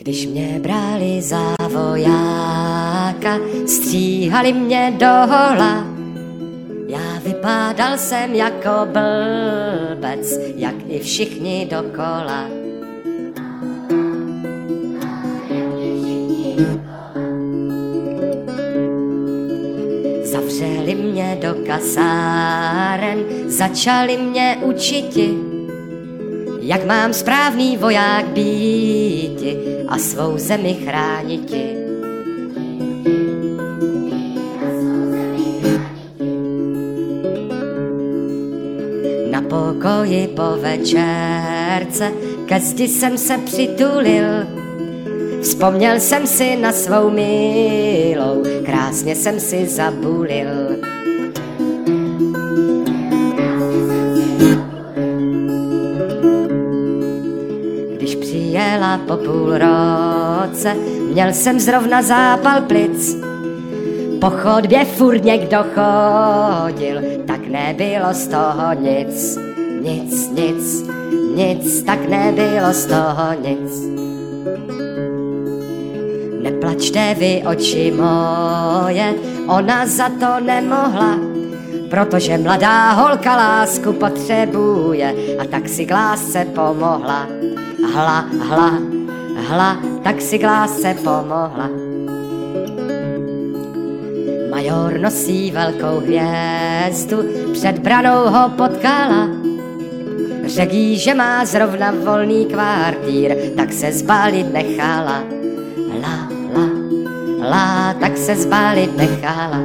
Když mě brali za vojáka, stříhali mě do hola. Já vypadal jsem jako blbec, jak i všichni dokola. Zavřeli mě do kasáren, začali mě učiti, jak mám správný voják býti a svou zemi chrániti. Na pokoji po večerce ke zdi jsem se přitulil, Vzpomněl jsem si na svou milou, krásně jsem si zabulil. Přijela po půl roce, měl jsem zrovna zápal plic. Po chodbě furt někdo chodil, tak nebylo z toho nic. Nic, nic, nic, tak nebylo z toho nic. Neplačte vy oči moje, ona za to nemohla, protože mladá holka lásku potřebuje a tak si k lásce pomohla. Hla, hla, hla, tak si k lásce pomohla. Major nosí velkou hvězdu, před branou ho potkala. Řekl jí, že má zrovna volný kvartír, tak se zbalit nechala. La, la, la, tak se zbalit nechala.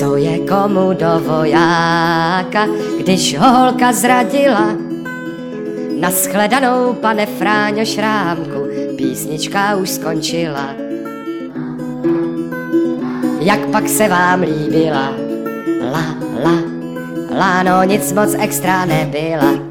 Co je komu do vojáka, když ho holka zradila? Naschledanou, pane Fráňo Šrámku, písnička už skončila. Jak pak se vám líbila? La, la, la, no nic moc extra nebyla.